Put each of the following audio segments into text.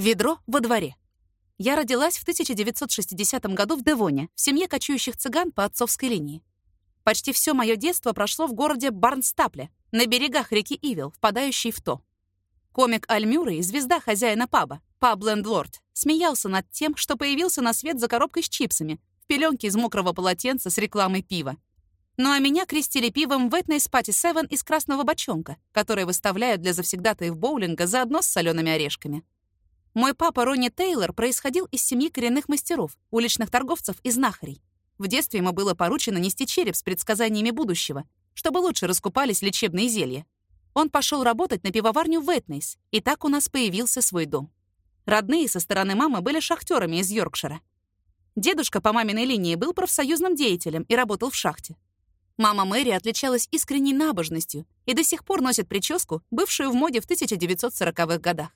Ведро во дворе. Я родилась в 1960 году в Девоне, в семье кочующих цыган по отцовской линии. Почти все мое детство прошло в городе Барнстапле, на берегах реки Ивил, впадающей в То. Комик Аль Мюррей, звезда хозяина паба, паб-лендлорд, смеялся над тем, что появился на свет за коробкой с чипсами, в пеленке из мокрого полотенца с рекламой пива. Ну а меня крестили пивом Wetness Patty Seven из красного бочонка, который выставляют для завсегдатаев боулинга заодно с солеными орешками. Мой папа Ронни Тейлор происходил из семьи коренных мастеров, уличных торговцев и знахарей. В детстве ему было поручено нести череп с предсказаниями будущего, чтобы лучше раскупались лечебные зелья. Он пошел работать на пивоварню Ветнейс, и так у нас появился свой дом. Родные со стороны мамы были шахтерами из Йоркшира. Дедушка по маминой линии был профсоюзным деятелем и работал в шахте. Мама Мэри отличалась искренней набожностью и до сих пор носит прическу, бывшую в моде в 1940-х годах.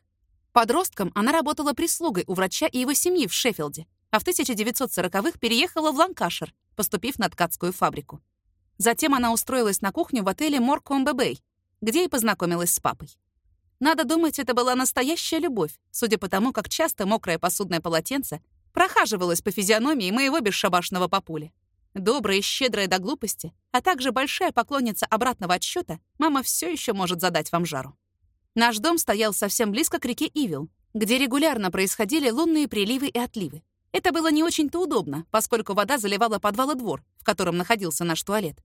Подростком она работала прислугой у врача и его семьи в Шеффилде, а в 1940-х переехала в Ланкашир, поступив на ткацкую фабрику. Затем она устроилась на кухню в отеле Моркомбе Бэй, где и познакомилась с папой. Надо думать, это была настоящая любовь, судя по тому, как часто мокрое посудное полотенце прохаживалось по физиономии моего бесшабашного папули. Добрая и щедрая до глупости, а также большая поклонница обратного отсчета, мама все еще может задать вам жару. Наш дом стоял совсем близко к реке Ивил, где регулярно происходили лунные приливы и отливы. Это было не очень-то удобно, поскольку вода заливала подвал и двор, в котором находился наш туалет.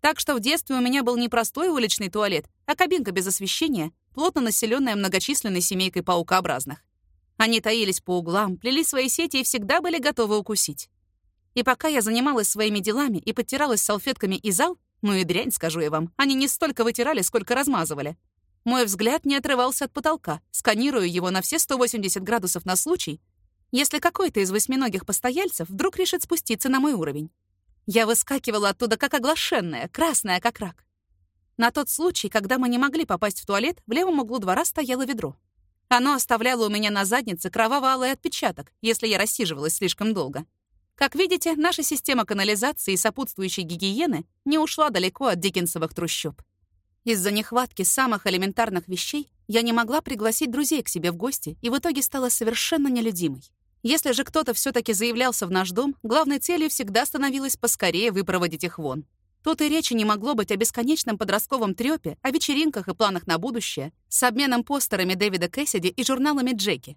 Так что в детстве у меня был не простой уличный туалет, а кабинка без освещения, плотно населенная многочисленной семейкой паукообразных. Они таились по углам, плели свои сети и всегда были готовы укусить. И пока я занималась своими делами и подтиралась салфетками и зал, ну и дрянь, скажу я вам, они не столько вытирали, сколько размазывали. Мой взгляд не отрывался от потолка, сканируя его на все 180 градусов на случай, если какой-то из восьминогих постояльцев вдруг решит спуститься на мой уровень. Я выскакивала оттуда как оглашенная, красная как рак. На тот случай, когда мы не могли попасть в туалет, в левом углу двора стояло ведро. Оно оставляло у меня на заднице кроваво-алый отпечаток, если я рассиживалась слишком долго. Как видите, наша система канализации и сопутствующей гигиены не ушла далеко от диккенсовых трущоб. Из-за нехватки самых элементарных вещей я не могла пригласить друзей к себе в гости и в итоге стала совершенно нелюдимой. Если же кто-то все таки заявлялся в наш дом, главной целью всегда становилось поскорее выпроводить их вон. Тут и речи не могло быть о бесконечном подростковом трёпе, о вечеринках и планах на будущее, с обменом постерами Дэвида Кэссиди и журналами Джеки.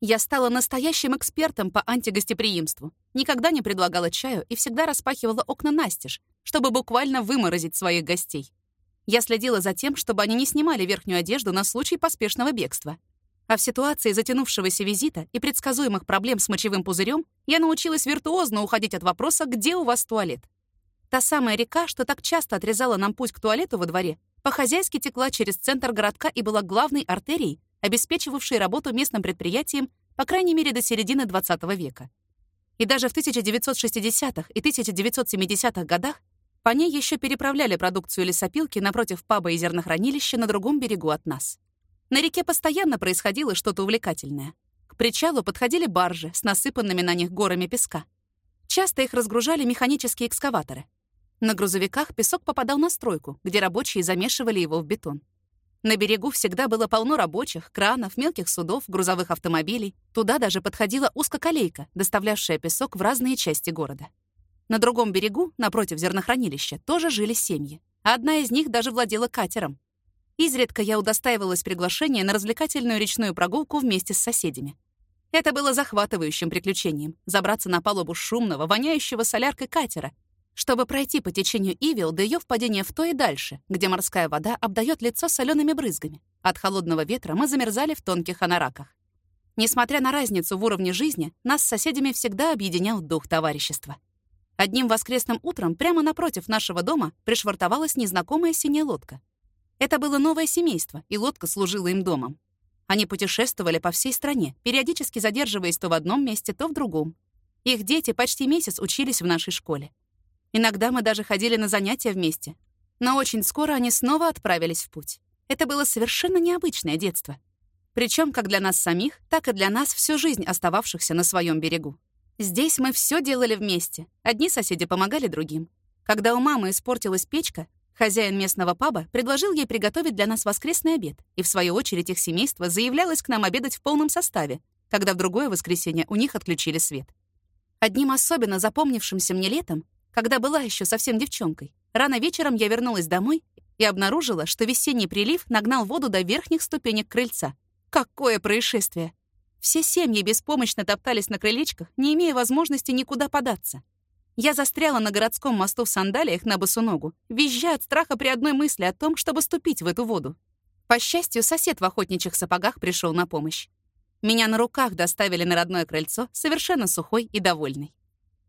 Я стала настоящим экспертом по антигостеприимству. Никогда не предлагала чаю и всегда распахивала окна настежь, чтобы буквально выморозить своих гостей. Я следила за тем, чтобы они не снимали верхнюю одежду на случай поспешного бегства. А в ситуации затянувшегося визита и предсказуемых проблем с мочевым пузырем я научилась виртуозно уходить от вопроса «Где у вас туалет?». Та самая река, что так часто отрезала нам путь к туалету во дворе, по-хозяйски текла через центр городка и была главной артерией, обеспечивавшей работу местным предприятиям, по крайней мере, до середины XX века. И даже в 1960-х и 1970-х годах по ней еще переправляли продукцию лесопилки напротив паба и зернохранилища на другом берегу от нас. На реке постоянно происходило что-то увлекательное. К причалу подходили баржи с насыпанными на них горами песка. Часто их разгружали механические экскаваторы. На грузовиках песок попадал на стройку, где рабочие замешивали его в бетон. На берегу всегда было полно рабочих, кранов, мелких судов, грузовых автомобилей. Туда даже подходила узкоколейка, доставлявшая песок в разные части города. На другом берегу, напротив зернохранилища, тоже жили семьи. Одна из них даже владела катером. Изредка я удостаивалась приглашения на развлекательную речную прогулку вместе с соседями. Это было захватывающим приключением — забраться на палубу шумного, воняющего соляркой катера, чтобы пройти по течению Ивил до ее впадения в то и дальше, где морская вода обдает лицо солеными брызгами. От холодного ветра мы замерзали в тонких анораках. Несмотря на разницу в уровне жизни, нас с соседями всегда объединял дух товарищества. Одним воскресным утром прямо напротив нашего дома пришвартовалась незнакомая синяя лодка. Это было новое семейство, и лодка служила им домом. Они путешествовали по всей стране, периодически задерживаясь то в одном месте, то в другом. Их дети почти месяц учились в нашей школе. Иногда мы даже ходили на занятия вместе. Но очень скоро они снова отправились в путь. Это было совершенно необычное детство. Причем как для нас самих, так и для нас всю жизнь остававшихся на своем берегу. Здесь мы все делали вместе. Одни соседи помогали другим. Когда у мамы испортилась печка, Хозяин местного паба предложил ей приготовить для нас воскресный обед, и в свою очередь их семейство заявлялось к нам обедать в полном составе, когда в другое воскресенье у них отключили свет. Одним особенно запомнившимся мне летом, когда была еще совсем девчонкой, рано вечером я вернулась домой и обнаружила, что весенний прилив нагнал воду до верхних ступенек крыльца. Какое происшествие! Все семьи беспомощно топтались на крылечках, не имея возможности никуда податься. Я застряла на городском мосту в сандалиях на босу ногу, визжа от страха при одной мысли о том, чтобы ступить в эту воду. По счастью, сосед в охотничьих сапогах пришел на помощь. Меня на руках доставили на родное крыльцо, совершенно сухой и довольный.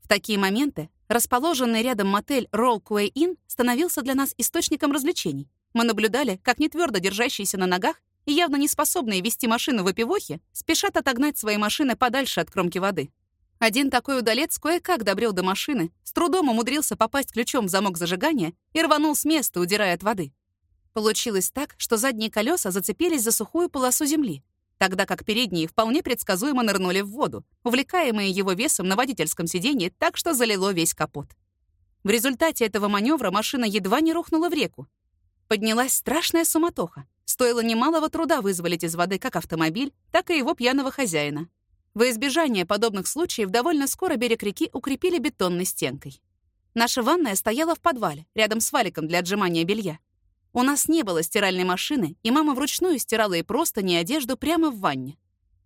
В такие моменты расположенный рядом мотель Rollquay Inn становился для нас источником развлечений. Мы наблюдали, как нетвёрдо держащиеся на ногах и явно не способные вести машину в опивохе спешат отогнать свои машины подальше от кромки воды. Один такой удалец кое-как добрел до машины, с трудом умудрился попасть ключом в замок зажигания и рванул с места, удирая от воды. Получилось так, что задние колеса зацепились за сухую полосу земли, тогда как передние вполне предсказуемо нырнули в воду, увлекаемые его весом на водительском сиденье так, что залило весь капот. В результате этого маневра машина едва не рухнула в реку. Поднялась страшная суматоха. Стоило немалого труда вызволить из воды как автомобиль, так и его пьяного хозяина. Во избежание подобных случаев довольно скоро берег реки укрепили бетонной стенкой. Наша ванная стояла в подвале, рядом с валиком для отжимания белья. У нас не было стиральной машины, и мама вручную стирала и просто не одежду прямо в ванне.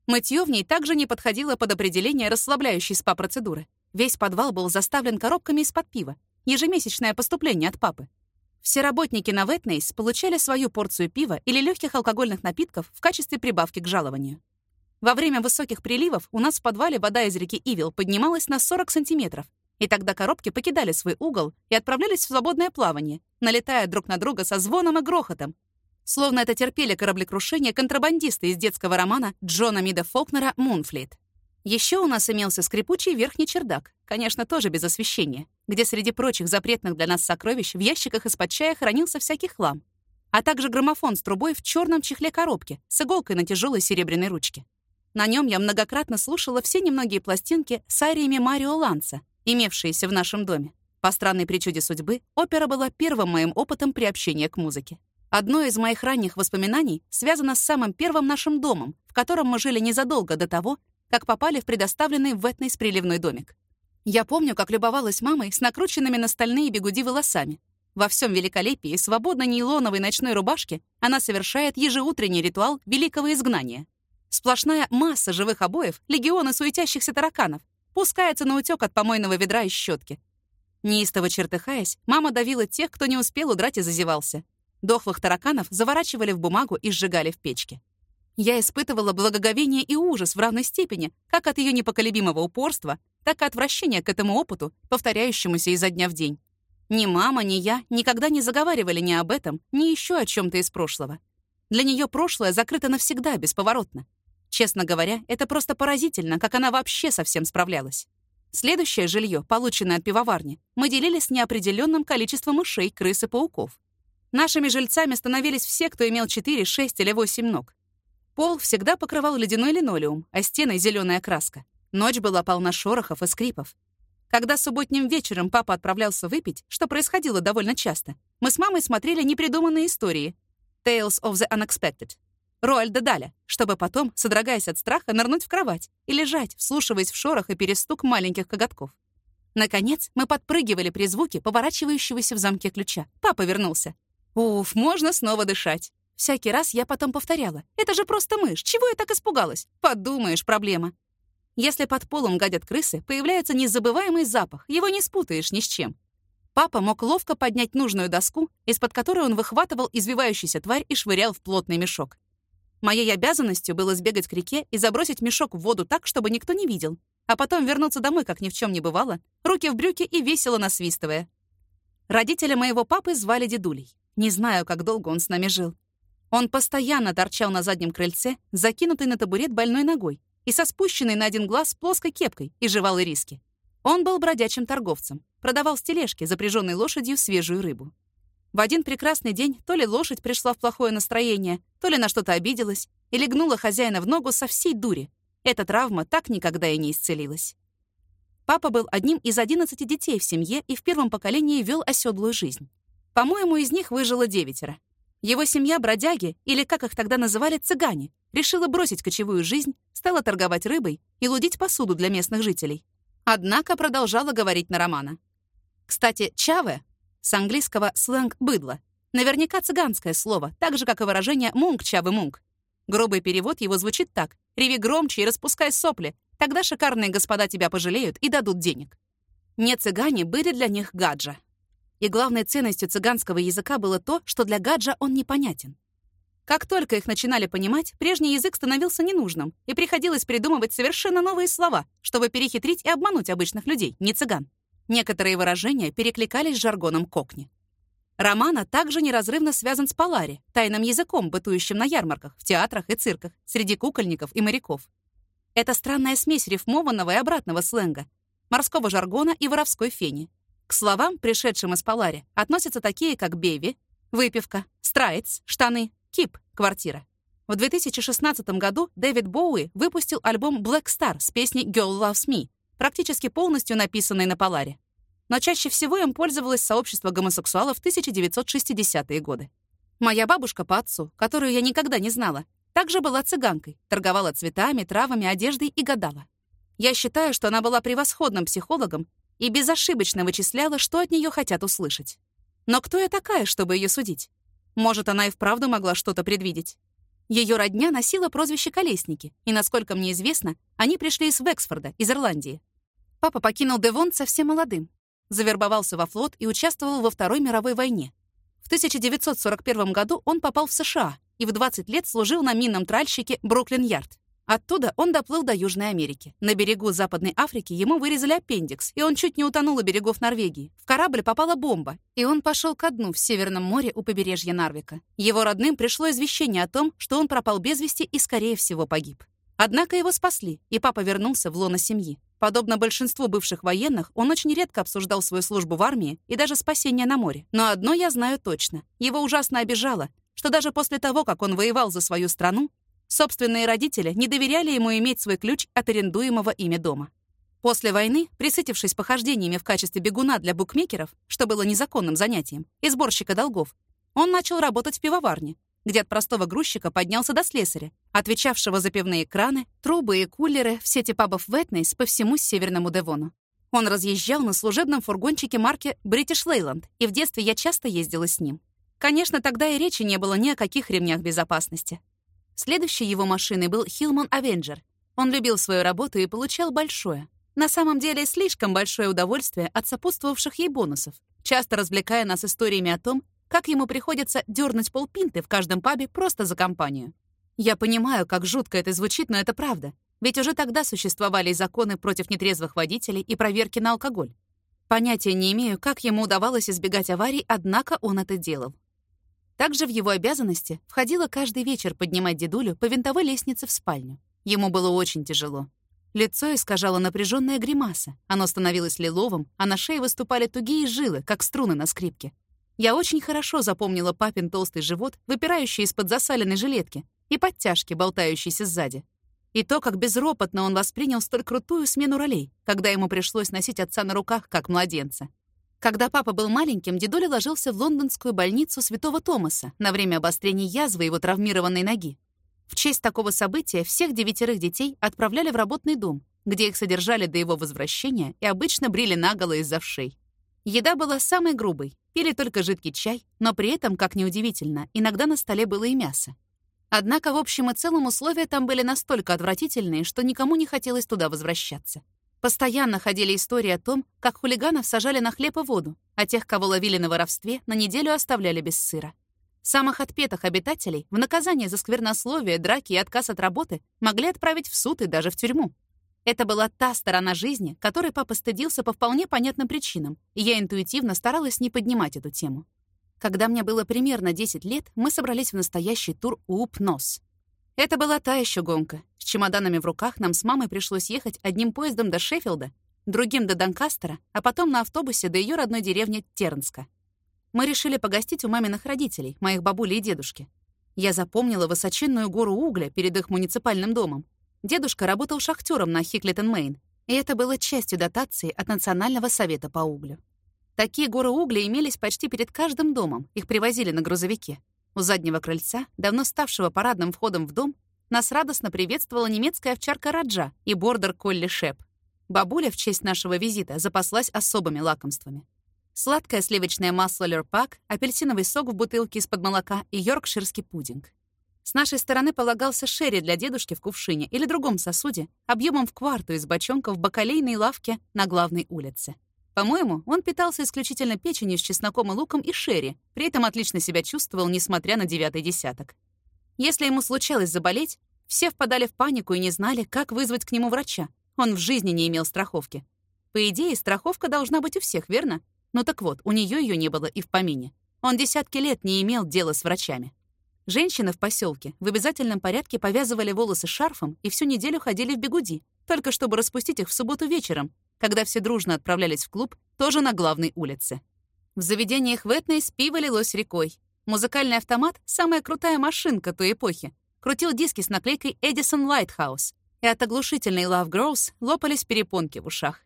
Мытье в ней также не подходило под определение расслабляющей СПА-процедуры. Весь подвал был заставлен коробками из-под пива, ежемесячное поступление от папы. Все работники на Ветнейс получали свою порцию пива или легких алкогольных напитков в качестве прибавки к жалованию. Во время высоких приливов у нас в подвале вода из реки Ивил поднималась на 40 сантиметров, и тогда коробки покидали свой угол и отправлялись в свободное плавание, налетая друг на друга со звоном и грохотом. Словно это терпели кораблекрушение контрабандисты из детского романа Джона Мида Фолкнера «Мунфлит». Еще у нас имелся скрипучий верхний чердак, конечно, тоже без освещения, где среди прочих запретных для нас сокровищ в ящиках из-под чая хранился всякий хлам, а также граммофон с трубой в черном чехле коробки с иголкой на тяжелой серебряной ручке. На нем я многократно слушала все немногие пластинки с ариями Марио Ланса, имевшиеся в нашем доме. По странной причуде судьбы, опера была первым моим опытом приобщения к музыке. Одно из моих ранних воспоминаний связано с самым первым нашим домом, в котором мы жили незадолго до того, как попали в предоставленный в Этнейс приливной домик. Я помню, как любовалась мамой с накрученными на стальные бегуди волосами. Во всем великолепии свободно нейлоновой ночной рубашке она совершает ежеутренний ритуал великого изгнания. Сплошная масса живых обоев, легионы суетящихся тараканов, пускается на утёк от помойного ведра и щетки. Неистово чертыхаясь, мама давила тех, кто не успел удрать и зазевался. Дохлых тараканов заворачивали в бумагу и сжигали в печке. Я испытывала благоговение и ужас в равной степени, как от ее непоколебимого упорства, так и отвращения к этому опыту, повторяющемуся изо дня в день. Ни мама, ни я никогда не заговаривали ни об этом, ни еще о чем то из прошлого. Для нее прошлое закрыто навсегда, бесповоротно. Честно говоря, это просто поразительно, как она вообще совсем справлялась. Следующее жилье, полученное от пивоварни, мы делили с неопределенным количеством мышей, крыс и пауков. Нашими жильцами становились все, кто имел 4, 6 или 8 ног. Пол всегда покрывал ледяной линолеум, а стены — зеленая краска. Ночь была полна шорохов и скрипов. Когда субботним вечером папа отправлялся выпить, что происходило довольно часто, мы с мамой смотрели непридуманные истории «Tales of the Unexpected», Роальда Даля, чтобы потом, содрогаясь от страха, нырнуть в кровать и лежать, вслушиваясь в шорох и перестук маленьких коготков. Наконец, мы подпрыгивали при звуке поворачивающегося в замке ключа. Папа вернулся. Уф, можно снова дышать. Всякий раз я потом повторяла. Это же просто мышь. Чего я так испугалась? Подумаешь, проблема. Если под полом гадят крысы, появляется незабываемый запах. Его не спутаешь ни с чем. Папа мог ловко поднять нужную доску, из-под которой он выхватывал извивающийся тварь и швырял в плотный мешок. Моей обязанностью было сбегать к реке и забросить мешок в воду так, чтобы никто не видел, а потом вернуться домой, как ни в чем не бывало, руки в брюки и весело насвистывая. Родителя моего папы звали Дедулей. Не знаю, как долго он с нами жил. Он постоянно торчал на заднем крыльце, закинутый на табурет больной ногой и со спущенной на один глаз плоской кепкой и жевал ириски. Он был бродячим торговцем, продавал с тележки, запряженной лошадью, свежую рыбу. В один прекрасный день то ли лошадь пришла в плохое настроение, то ли на что-то обиделась, и легнула хозяина в ногу со всей дури. Эта травма так никогда и не исцелилась. Папа был одним из 11 детей в семье и в первом поколении вел оседлую жизнь. По-моему, из них выжило девятеро. Его семья бродяги, или как их тогда называли, цыгане, решила бросить кочевую жизнь, стала торговать рыбой и лудить посуду для местных жителей. Однако продолжала говорить на романа. Кстати, «чаве» с английского сленг «быдло» наверняка цыганское слово, так же, как и выражение «мунг чавы мунг». Грубый перевод его звучит так «реви громче и распускай сопли, тогда шикарные господа тебя пожалеют и дадут денег». Не цыгане были для них гаджа. И главной ценностью цыганского языка было то, что для гаджа он непонятен. Как только их начинали понимать, прежний язык становился ненужным, и приходилось придумывать совершенно новые слова, чтобы перехитрить и обмануть обычных людей, не цыган. Некоторые выражения перекликались с жаргоном кокни. Романа также неразрывно связан с Полари, тайным языком, бытующим на ярмарках, в театрах и цирках, среди кукольников и моряков. Это странная смесь рифмованного и обратного сленга, морского жаргона и воровской фени. К словам, пришедшим из Полари, относятся такие, как беви, выпивка, страйц, штаны, кип, квартира. В 2016 году Дэвид Боуи выпустил альбом Black Star с песней Girl Loves Me, практически полностью написанной на Поларе. Но чаще всего им пользовалось сообщество гомосексуалов в 1960-е годы. Моя бабушка по отцу, которую я никогда не знала, также была цыганкой, торговала цветами, травами, одеждой и гадала. Я считаю, что она была превосходным психологом и безошибочно вычисляла, что от нее хотят услышать. Но кто я такая, чтобы ее судить? Может, она и вправду могла что-то предвидеть. Ее родня носила прозвище «Колесники», и, насколько мне известно, они пришли из Вексфорда, из Ирландии. Папа покинул Девон совсем молодым, завербовался во флот и участвовал во Второй мировой войне. В 1941 году он попал в США и в 20 лет служил на минном тральщике Бруклин-Ярд. Оттуда он доплыл до Южной Америки. На берегу Западной Африки ему вырезали аппендикс, и он чуть не утонул у берегов Норвегии. В корабль попала бомба, и он пошел ко дну в Северном море у побережья Нарвика. Его родным пришло извещение о том, что он пропал без вести и, скорее всего, погиб. Однако его спасли, и папа вернулся в лоно семьи. Подобно большинству бывших военных, он очень редко обсуждал свою службу в армии и даже спасение на море. Но одно я знаю точно. Его ужасно обижало, что даже после того, как он воевал за свою страну, Собственные родители не доверяли ему иметь свой ключ от арендуемого ими дома. После войны, присытившись похождениями в качестве бегуна для букмекеров, что было незаконным занятием, и сборщика долгов, он начал работать в пивоварне, где от простого грузчика поднялся до слесаря, отвечавшего за пивные краны, трубы и кулеры в сети пабов Вэтнейс по всему Северному Девону. Он разъезжал на служебном фургончике марки British Leyland, и в детстве я часто ездила с ним. Конечно, тогда и речи не было ни о каких ремнях безопасности. Следующей его машиной был Hillman Avenger. Он любил свою работу и получал большое, на самом деле слишком большое удовольствие от сопутствовавших ей бонусов, часто развлекая нас историями о том, как ему приходится дернуть полпинты в каждом пабе просто за компанию. Я понимаю, как жутко это звучит, но это правда. Ведь уже тогда существовали законы против нетрезвых водителей и проверки на алкоголь. Понятия не имею, как ему удавалось избегать аварий, однако он это делал. Также в его обязанности входило каждый вечер поднимать дедулю по винтовой лестнице в спальню. Ему было очень тяжело. Лицо искажало напряженная гримаса. Оно становилось лиловым, а на шее выступали тугие жилы, как струны на скрипке. Я очень хорошо запомнила папин толстый живот, выпирающий из-под засаленной жилетки, и подтяжки, болтающиеся сзади. И то, как безропотно он воспринял столь крутую смену ролей, когда ему пришлось носить отца на руках, как младенца. Когда папа был маленьким, дедуля ложился в лондонскую больницу Святого Томаса на время обострения язвы его травмированной ноги. В честь такого события всех девятерых детей отправляли в работный дом, где их содержали до его возвращения и обычно брили наголо из-за вшей. Еда была самой грубой, пили только жидкий чай, но при этом, как неудивительно, иногда на столе было и мясо. Однако в общем и целом условия там были настолько отвратительные, что никому не хотелось туда возвращаться. Постоянно ходили истории о том, как хулиганов сажали на хлеб и воду, а тех, кого ловили на воровстве, на неделю оставляли без сыра. Самых отпетых обитателей в наказание за сквернословие, драки и отказ от работы могли отправить в суд и даже в тюрьму. Это была та сторона жизни, которой папа стыдился по вполне понятным причинам, и я интуитивно старалась не поднимать эту тему. Когда мне было примерно 10 лет, мы собрались в настоящий тур УП-НОС. Это была та еще гонка. С чемоданами в руках нам с мамой пришлось ехать одним поездом до Шеффилда, другим до Донкастера, а потом на автобусе до ее родной деревни Тернска. Мы решили погостить у маминых родителей, моих бабули и дедушки. Я запомнила высоченную гору угля перед их муниципальным домом. Дедушка работал шахтером на Хиклитон-Мейн, и это было частью дотации от Национального совета по углю. Такие горы угля имелись почти перед каждым домом, их привозили на грузовике. У заднего крыльца, давно ставшего парадным входом в дом, нас радостно приветствовала немецкая овчарка Раджа и бордер-колли Шеп. Бабуля в честь нашего визита запаслась особыми лакомствами. Сладкое сливочное масло Лерпак, апельсиновый сок в бутылке из-под молока и йоркширский пудинг. С нашей стороны полагался шерри для дедушки в кувшине или другом сосуде, объемом в кварту из бочонка в бакалейной лавке на главной улице. По-моему, он питался исключительно печенью с чесноком и луком и шерри, при этом отлично себя чувствовал, несмотря на девятый десяток. Если ему случалось заболеть, все впадали в панику и не знали, как вызвать к нему врача. Он в жизни не имел страховки. По идее, страховка должна быть у всех, верно? Ну так вот, у нее ее не было и в помине. Он десятки лет не имел дела с врачами. Женщины в поселке в обязательном порядке повязывали волосы шарфом и всю неделю ходили в бегуди, только чтобы распустить их в субботу вечером, когда все дружно отправлялись в клуб, тоже на главной улице. В заведениях в Этнейс пиво лилось рекой. Музыкальный автомат — самая крутая машинка той эпохи. Крутил диски с наклейкой «Edison Lighthouse», и от оглушительной «Love Grows» лопались перепонки в ушах.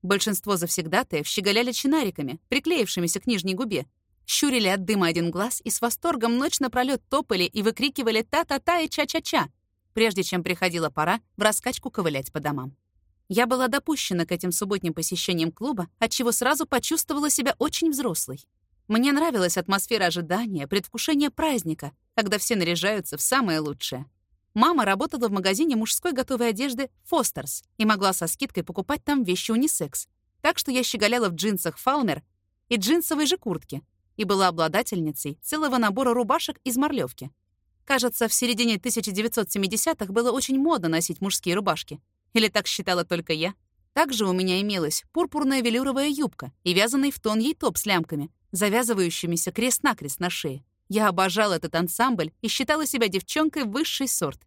Большинство завсегдатаев щеголяли чинариками, приклеившимися к нижней губе, щурили от дыма один глаз и с восторгом ночь напролёт топали и выкрикивали «та-та-та» и «ча-ча-ча», прежде чем приходила пора в раскачку ковылять по домам. Я была допущена к этим субботним посещениям клуба, отчего сразу почувствовала себя очень взрослой. Мне нравилась атмосфера ожидания, предвкушения праздника, когда все наряжаются в самое лучшее. Мама работала в магазине мужской готовой одежды «Фостерс» и могла со скидкой покупать там вещи унисекс. Так что я щеголяла в джинсах «Фаумер» и джинсовой же куртке и была обладательницей целого набора рубашек из морлёвки. Кажется, в середине 1970-х было очень модно носить мужские рубашки. Или так считала только я? Также у меня имелась пурпурная велюровая юбка и вязаный в тон ей топ с лямками, завязывающимися крест-накрест на шее. Я обожала этот ансамбль и считала себя девчонкой высший сорт.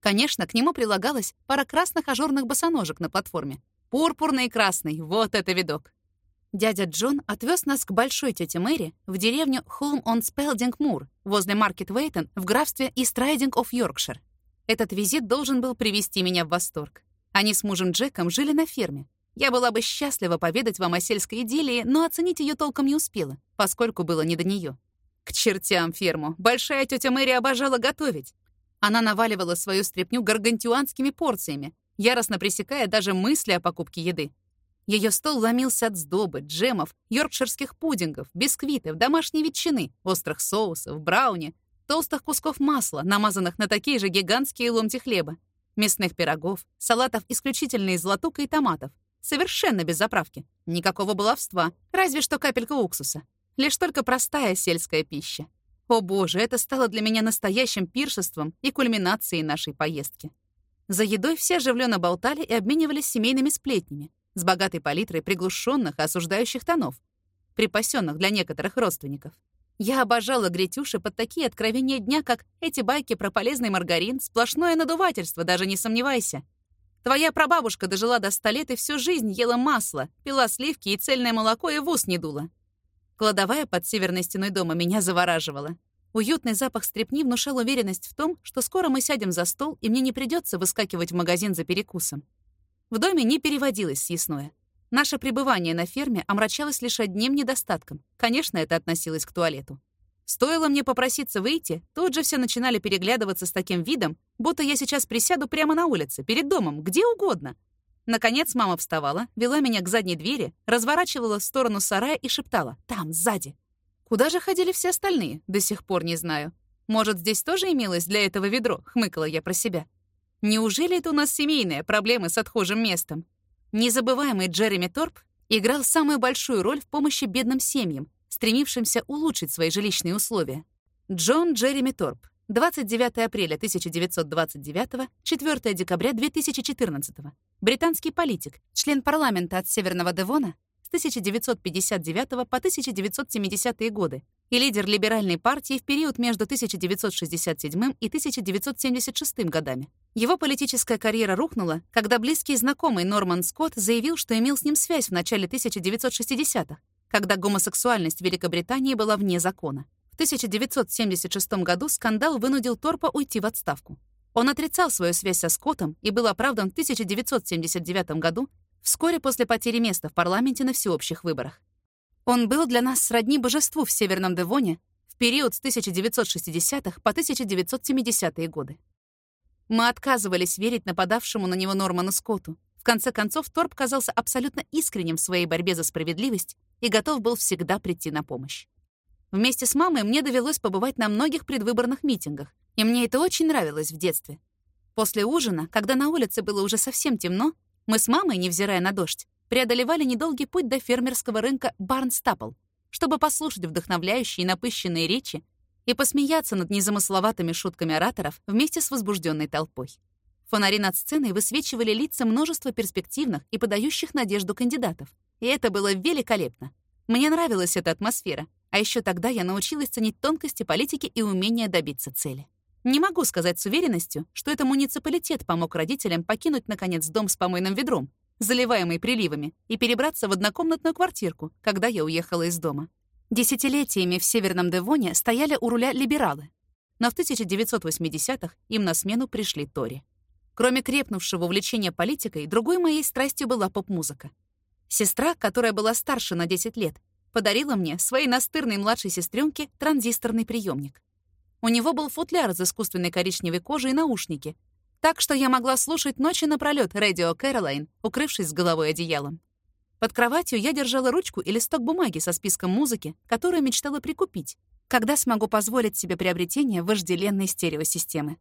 Конечно, к нему прилагалась пара красных ажурных босоножек на платформе. Пурпурный и красный — вот это видок. Дядя Джон отвез нас к большой тете Мэри в деревню Холм-он-Спелдинг-Мур возле Маркет-Вейтон в графстве Истрайдинг оф Йоркшир. Этот визит должен был привести меня в восторг. Они с мужем Джеком жили на ферме. Я была бы счастлива поведать вам о сельской идиллии, но оценить ее толком не успела, поскольку было не до нее. К чертям ферму. Большая тетя Мэри обожала готовить. Она наваливала свою стряпню гаргантюанскими порциями, яростно пресекая даже мысли о покупке еды. Ее стол ломился от сдобы, джемов, йоркширских пудингов, бисквитов, домашней ветчины, острых соусов, брауни, толстых кусков масла, намазанных на такие же гигантские ломти хлеба, мясных пирогов, салатов исключительно из латука и томатов. Совершенно без заправки. Никакого баловства, разве что капелька уксуса. Лишь только простая сельская пища. О боже, это стало для меня настоящим пиршеством и кульминацией нашей поездки. За едой все оживленно болтали и обменивались семейными сплетнями с богатой палитрой приглушенных и осуждающих тонов, припасенных для некоторых родственников. Я обожала гретюши под такие откровения дня, как эти байки про полезный маргарин, сплошное надувательство, даже не сомневайся. Твоя прабабушка дожила до ста лет и всю жизнь ела масло, пила сливки и цельное молоко и в ус не дула. Кладовая под северной стеной дома меня завораживала. Уютный запах стрепни внушал уверенность в том, что скоро мы сядем за стол, и мне не придется выскакивать в магазин за перекусом. В доме не переводилось съестное. Наше пребывание на ферме омрачалось лишь одним недостатком. Конечно, это относилось к туалету. Стоило мне попроситься выйти, тут же все начинали переглядываться с таким видом, будто я сейчас присяду прямо на улице, перед домом, где угодно. Наконец мама вставала, вела меня к задней двери, разворачивала в сторону сарая и шептала «Там, сзади». Куда же ходили все остальные, до сих пор не знаю. Может, здесь тоже имелось для этого ведро, хмыкала я про себя. Неужели это у нас семейные проблемы с отхожим местом? Незабываемый Джереми Торп играл самую большую роль в помощи бедным семьям, стремившимся улучшить свои жилищные условия. Джон Джереми Торп, 29 апреля 1929, 4 декабря 2014. Британский политик, член парламента от Северного Девона с 1959 по 1970 годы и лидер либеральной партии в период между 1967 и 1976 годами. Его политическая карьера рухнула, когда близкий знакомый Норман Скотт заявил, что имел с ним связь в начале 1960-х, когда гомосексуальность в Великобритании была вне закона. В 1976 году скандал вынудил Торпа уйти в отставку. Он отрицал свою связь со Скоттом и был оправдан в 1979 году, вскоре после потери места в парламенте на всеобщих выборах. Он был для нас сродни божеству в Северном Девоне в период с 1960-х по 1970-е годы. Мы отказывались верить нападавшему на него Норману Скотту. В конце концов, Торп казался абсолютно искренним в своей борьбе за справедливость и готов был всегда прийти на помощь. Вместе с мамой мне довелось побывать на многих предвыборных митингах, и мне это очень нравилось в детстве. После ужина, когда на улице было уже совсем темно, мы с мамой, невзирая на дождь, преодолевали недолгий путь до фермерского рынка Барнстапл, чтобы послушать вдохновляющие и напыщенные речи и посмеяться над незамысловатыми шутками ораторов вместе с возбужденной толпой. Фонари над сценой высвечивали лица множества перспективных и подающих надежду кандидатов. И это было великолепно. Мне нравилась эта атмосфера, а еще тогда я научилась ценить тонкости политики и умение добиться цели. Не могу сказать с уверенностью, что это муниципалитет помог родителям покинуть, наконец, дом с помойным ведром, заливаемый приливами, и перебраться в однокомнатную квартирку, когда я уехала из дома. Десятилетиями в Северном Девоне стояли у руля либералы, но в 1980-х им на смену пришли Тори. Кроме крепнувшего увлечения политикой, другой моей страстью была поп-музыка. Сестра, которая была старше на 10 лет, подарила мне, своей настырной младшей сестренке, транзисторный приемник. У него был футляр из искусственной коричневой кожи и наушники, так что я могла слушать ночи напролёт радио Кэролайн, укрывшись с головой одеялом. Под кроватью я держала ручку и листок бумаги со списком музыки, которую мечтала прикупить, когда смогу позволить себе приобретение вожделенной стереосистемы.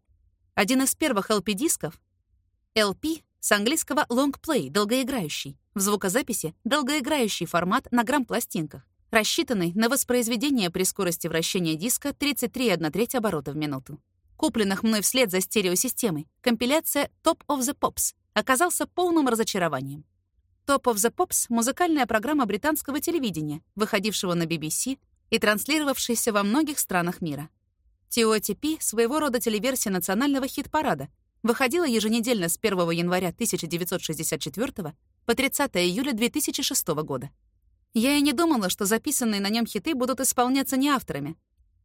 Один из первых LP-дисков — LP с английского long play, долгоиграющий, в звукозаписи — долгоиграющий формат на грамм-пластинках, рассчитанный на воспроизведение при скорости вращения диска 33,1 оборота в минуту. Купленных мной вслед за стереосистемой, компиляция Top of the Pops оказался полным разочарованием. Top of the Pops — музыкальная программа британского телевидения, выходившего на BBC и транслировавшаяся во многих странах мира. TOTP — своего рода телеверсия национального хит-парада, выходила еженедельно с 1 января 1964 по 30 июля 2006 года. Я и не думала, что записанные на нем хиты будут исполняться не авторами.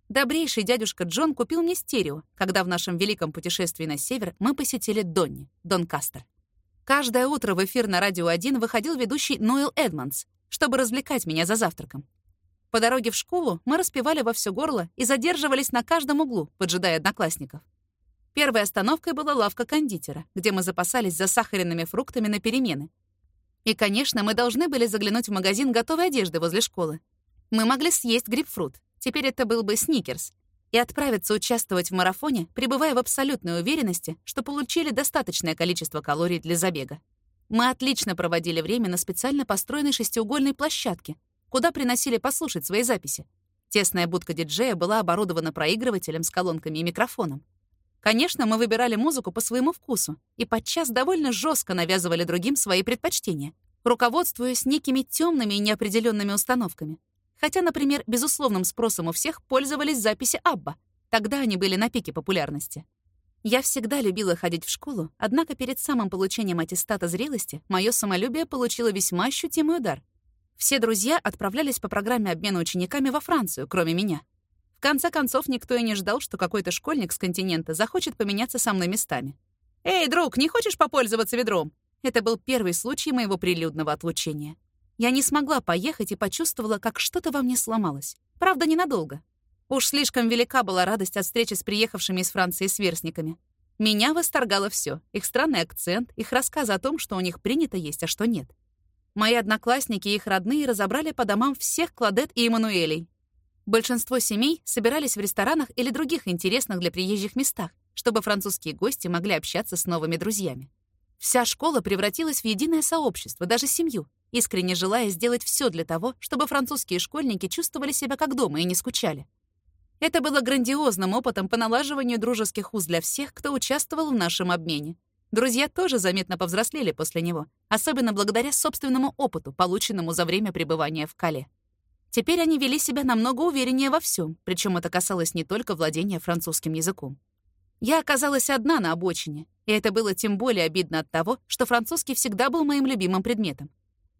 Добрейший дядюшка Джон купил мне стерео, когда в нашем великом путешествии на север мы посетили Донни, Донкастер. Каждое утро в эфир на Радио 1 выходил ведущий Ноэл Эдмонс, чтобы развлекать меня за завтраком. По дороге в школу мы распевали во все горло и задерживались на каждом углу, поджидая одноклассников. Первой остановкой была лавка кондитера, где мы запасались засахаренными фруктами на перемены. И, конечно, мы должны были заглянуть в магазин готовой одежды возле школы. Мы могли съесть грейпфрут, теперь это был бы сникерс, и отправиться участвовать в марафоне, пребывая в абсолютной уверенности, что получили достаточное количество калорий для забега. Мы отлично проводили время на специально построенной шестиугольной площадке, куда приносили послушать свои записи. Тесная будка диджея была оборудована проигрывателем с колонками и микрофоном. Конечно, мы выбирали музыку по своему вкусу и подчас довольно жестко навязывали другим свои предпочтения, руководствуясь некими темными и неопределенными установками. Хотя, например, безусловным спросом у всех пользовались записи Абба. Тогда они были на пике популярности. Я всегда любила ходить в школу, однако перед самым получением аттестата зрелости мое самолюбие получило весьма ощутимый удар. Все друзья отправлялись по программе обмена учениками во Францию, кроме меня. В конце концов, никто и не ждал, что какой-то школьник с континента захочет поменяться со мной местами. «Эй, друг, не хочешь попользоваться ведром?» Это был первый случай моего прилюдного отлучения. Я не смогла поехать и почувствовала, как что-то во мне сломалось. Правда, ненадолго. Уж слишком велика была радость от встречи с приехавшими из Франции сверстниками. Меня восторгало все: их странный акцент, их рассказы о том, что у них принято есть, а что нет. Мои одноклассники и их родные разобрали по домам всех Кладет и Эммануэлей, Большинство семей собирались в ресторанах или других интересных для приезжих местах, чтобы французские гости могли общаться с новыми друзьями. Вся школа превратилась в единое сообщество, даже семью, искренне желая сделать все для того, чтобы французские школьники чувствовали себя как дома и не скучали. Это было грандиозным опытом по налаживанию дружеских уз для всех, кто участвовал в нашем обмене. Друзья тоже заметно повзрослели после него, особенно благодаря собственному опыту, полученному за время пребывания в Кале. Теперь они вели себя намного увереннее во всем, причем это касалось не только владения французским языком. Я оказалась одна на обочине, и это было тем более обидно от того, что французский всегда был моим любимым предметом.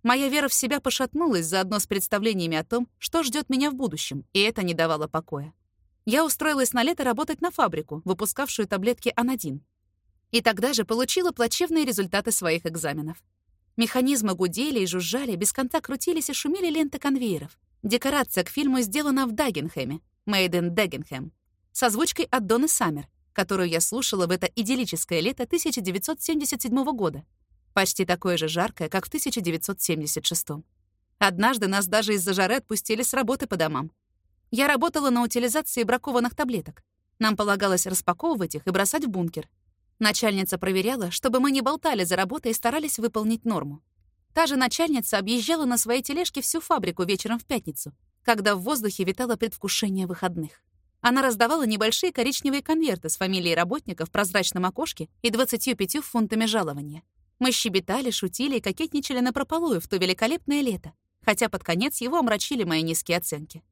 Моя вера в себя пошатнулась заодно с представлениями о том, что ждет меня в будущем, и это не давало покоя. Я устроилась на лето работать на фабрику, выпускавшую таблетки анодин. И тогда же получила плачевные результаты своих экзаменов. Механизмы гудели и жужжали, без конца крутились и шумели ленты конвейеров. Декорация к фильму сделана в Дагенхэме, Made in Dagenham, с озвучкой от Доны Саммер, которую я слушала в это идиллическое лето 1977 года, почти такое же жаркое, как в 1976. Однажды нас даже из-за жары отпустили с работы по домам. Я работала на утилизации бракованных таблеток. Нам полагалось распаковывать их и бросать в бункер. Начальница проверяла, чтобы мы не болтали за работой и старались выполнить норму. Та же начальница объезжала на своей тележке всю фабрику вечером в пятницу, когда в воздухе витало предвкушение выходных. Она раздавала небольшие коричневые конверты с фамилией работника в прозрачном окошке и 25 фунтами жалования. Мы щебетали, шутили и кокетничали напропалую в то великолепное лето, хотя под конец его омрачили мои низкие оценки.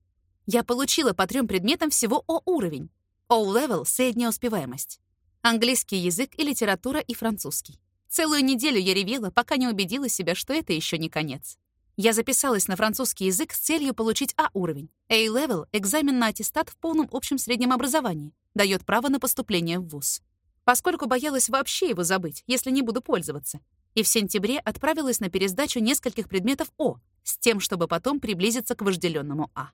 Я получила по трем предметам всего О-уровень. O-level — средняя успеваемость. Английский язык и литература и французский. Целую неделю я ревела, пока не убедила себя, что это еще не конец. Я записалась на французский язык с целью получить А-уровень. A-level — экзамен на аттестат в полном общем среднем образовании, дает право на поступление в ВУЗ. Поскольку боялась вообще его забыть, если не буду пользоваться, и в сентябре отправилась на пересдачу нескольких предметов О, с тем, чтобы потом приблизиться к вожделенному А.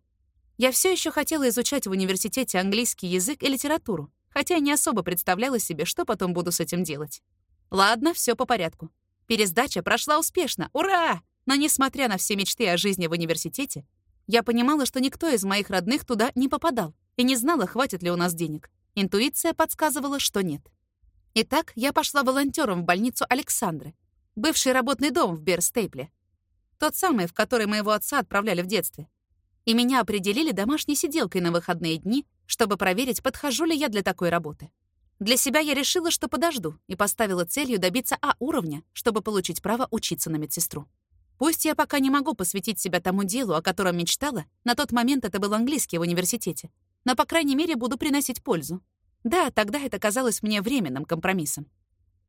Я все еще хотела изучать в университете английский язык и литературу, хотя не особо представляла себе, что потом буду с этим делать. Ладно, все по порядку. Пересдача прошла успешно. Ура! Но несмотря на все мечты о жизни в университете, я понимала, что никто из моих родных туда не попадал и не знала, хватит ли у нас денег. Интуиция подсказывала, что нет. Итак, я пошла волонтером в больницу Александры, бывший работный дом в Берстейпле. Тот самый, в который моего отца отправляли в детстве. И меня определили домашней сиделкой на выходные дни, чтобы проверить, подхожу ли я для такой работы. Для себя я решила, что подожду, и поставила целью добиться А-уровня, чтобы получить право учиться на медсестру. Пусть я пока не могу посвятить себя тому делу, о котором мечтала, на тот момент это был английский в университете, но, по крайней мере, буду приносить пользу. Да, тогда это казалось мне временным компромиссом.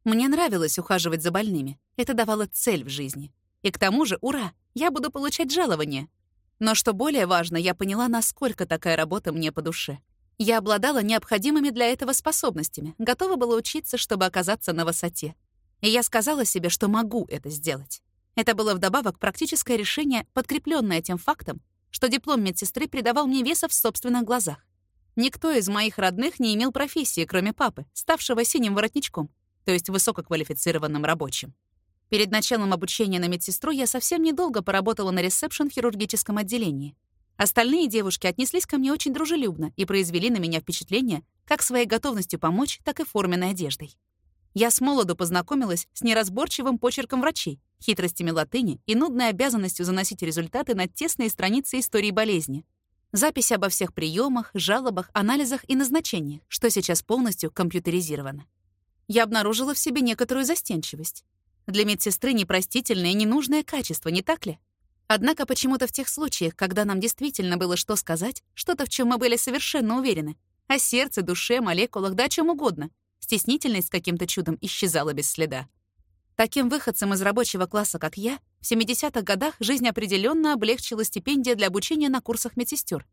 Мне нравилось ухаживать за больными. Это давало цель в жизни. И к тому же, ура, я буду получать жалование. Но что более важно, я поняла, насколько такая работа мне по душе. Я обладала необходимыми для этого способностями, готова была учиться, чтобы оказаться на высоте. И я сказала себе, что могу это сделать. Это было вдобавок практическое решение, подкрепленное тем фактом, что диплом медсестры придавал мне веса в собственных глазах. Никто из моих родных не имел профессии, кроме папы, ставшего синим воротничком, то есть высококвалифицированным рабочим. Перед началом обучения на медсестру я совсем недолго поработала на ресепшн в хирургическом отделении. Остальные девушки отнеслись ко мне очень дружелюбно и произвели на меня впечатление как своей готовностью помочь, так и форменной одеждой. Я с молоду познакомилась с неразборчивым почерком врачей, хитростями латыни и нудной обязанностью заносить результаты на тесные страницы истории болезни. Запись обо всех приемах, жалобах, анализах и назначениях, что сейчас полностью компьютеризировано. Я обнаружила в себе некоторую застенчивость. Для медсестры непростительное и ненужное качество, не так ли? Однако почему-то в тех случаях, когда нам действительно было что сказать, что-то, в чем мы были совершенно уверены, о сердце, душе, молекулах, да о чем угодно, стеснительность каким-то чудом исчезала без следа. Таким выходцем из рабочего класса, как я, в 70-х годах жизнь определенно облегчила стипендия для обучения на курсах медсестер.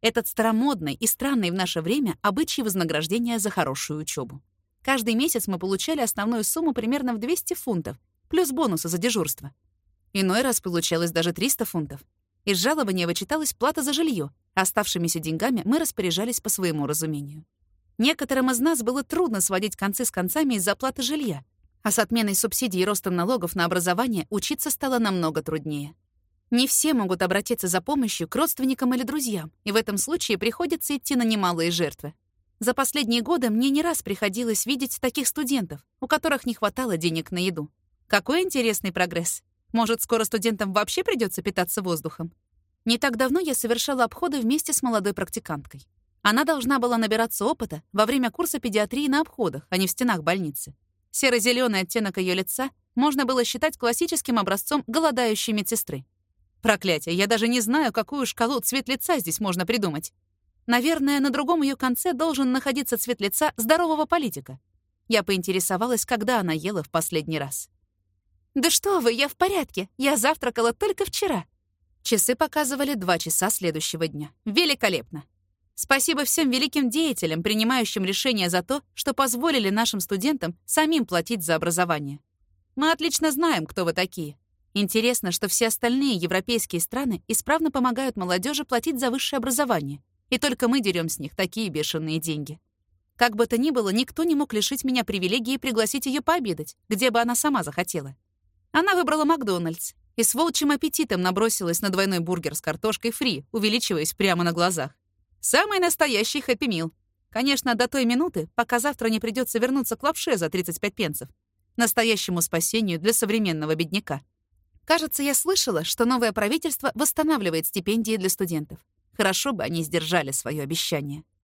Этот старомодный и странный в наше время обычай вознаграждения за хорошую учебу. Каждый месяц мы получали основную сумму примерно в 200 фунтов, плюс бонусы за дежурство. Иной раз получалось даже 300 фунтов. Из жалования вычиталась плата за жилье, а оставшимися деньгами мы распоряжались по своему разумению. Некоторым из нас было трудно сводить концы с концами из-за платы жилья, а с отменой субсидий и ростом налогов на образование учиться стало намного труднее. Не все могут обратиться за помощью к родственникам или друзьям, и в этом случае приходится идти на немалые жертвы. За последние годы мне не раз приходилось видеть таких студентов, у которых не хватало денег на еду. Какой интересный прогресс! Может, скоро студентам вообще придется питаться воздухом? Не так давно я совершала обходы вместе с молодой практиканткой. Она должна была набираться опыта во время курса педиатрии на обходах, а не в стенах больницы. Серо-зеленый оттенок ее лица можно было считать классическим образцом голодающей медсестры. Проклятие, я даже не знаю, какую шкалу цвет лица здесь можно придумать. Наверное, на другом ее конце должен находиться цвет лица здорового политика. Я поинтересовалась, когда она ела в последний раз. «Да что вы, я в порядке. Я завтракала только вчера». Часы показывали два часа следующего дня. Великолепно. Спасибо всем великим деятелям, принимающим решения за то, что позволили нашим студентам самим платить за образование. Мы отлично знаем, кто вы такие. Интересно, что все остальные европейские страны исправно помогают молодежи платить за высшее образование, и только мы дерем с них такие бешеные деньги. Как бы то ни было, никто не мог лишить меня привилегии пригласить ее пообедать, где бы она сама захотела. Она выбрала Макдональдс и с волчьим аппетитом набросилась на двойной бургер с картошкой фри, увеличиваясь прямо на глазах. Самый настоящий хэппи-мил. Конечно, до той минуты, пока завтра не придется вернуться к лапше за 35 пенсов. Настоящему спасению для современного бедняка. Кажется, я слышала, что новое правительство восстанавливает стипендии для студентов. Хорошо бы они сдержали свое обещание.